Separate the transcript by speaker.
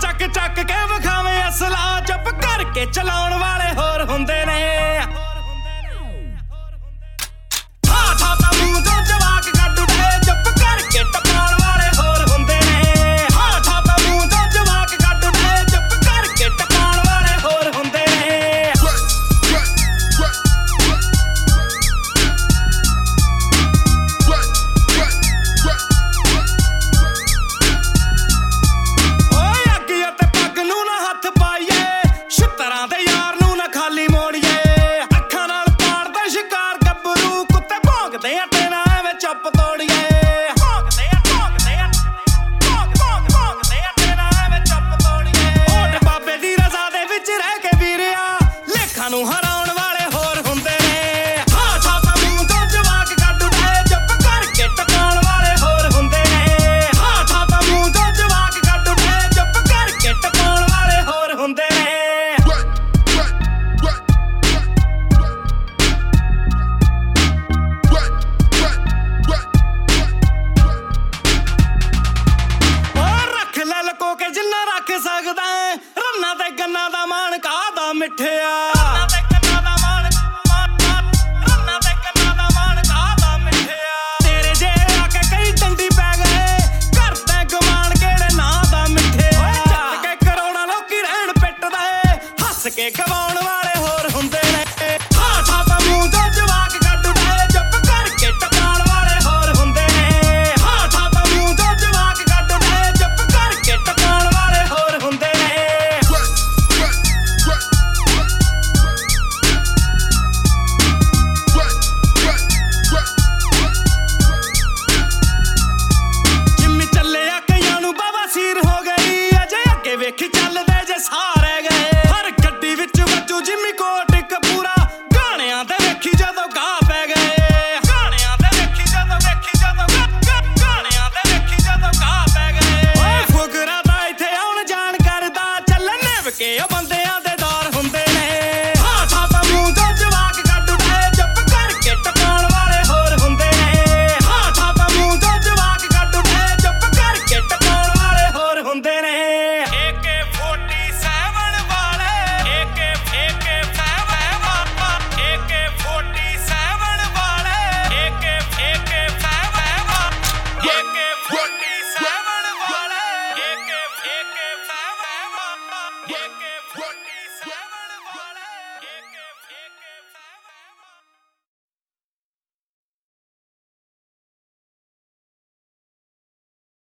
Speaker 1: ਚੱਕ ਚੱਕ ਕੇ ਵਿਖਾਵੇਂ ਅਸਲਾ ਚੁੱਪ ਕਰਕੇ ਚਲਾਉਣ ਵਾਲੇ ਹੋਰ ਹੁੰਦੇ ਨੇ। dance. ਕਣਕਾਂ ਦਾ ਮਿੱਠਿਆ? ਵੇਖੀ ਗੱਡੀ ਵਿੱਚ ਵੱਜੂ ਜਿੰਮੀ ਕੋਟ ਕਪੂਰਾ ਤੇ ਵੇਖੀ ਜਦੋਂ ਗਾ ਪੈ ਗਏ। ਗਾਣਿਆਂ ਤੇ ਵੇਖੀ ਜਦੋਂ ਵੇਖੀ ਜਦੋਂ ਗਾਣਿਆਂ ਤੇ ਵੇਖੀ ਜਦੋਂ ਗਾ ਪੈ ਗਏ। ਫੁਕਰਾ ਦਾ ਇੱਥੇ ਆਉਣ ਜਾਣ ਕਰਦਾ। ਚੱਲਣੇ ਉਹ ਬੰਦੇ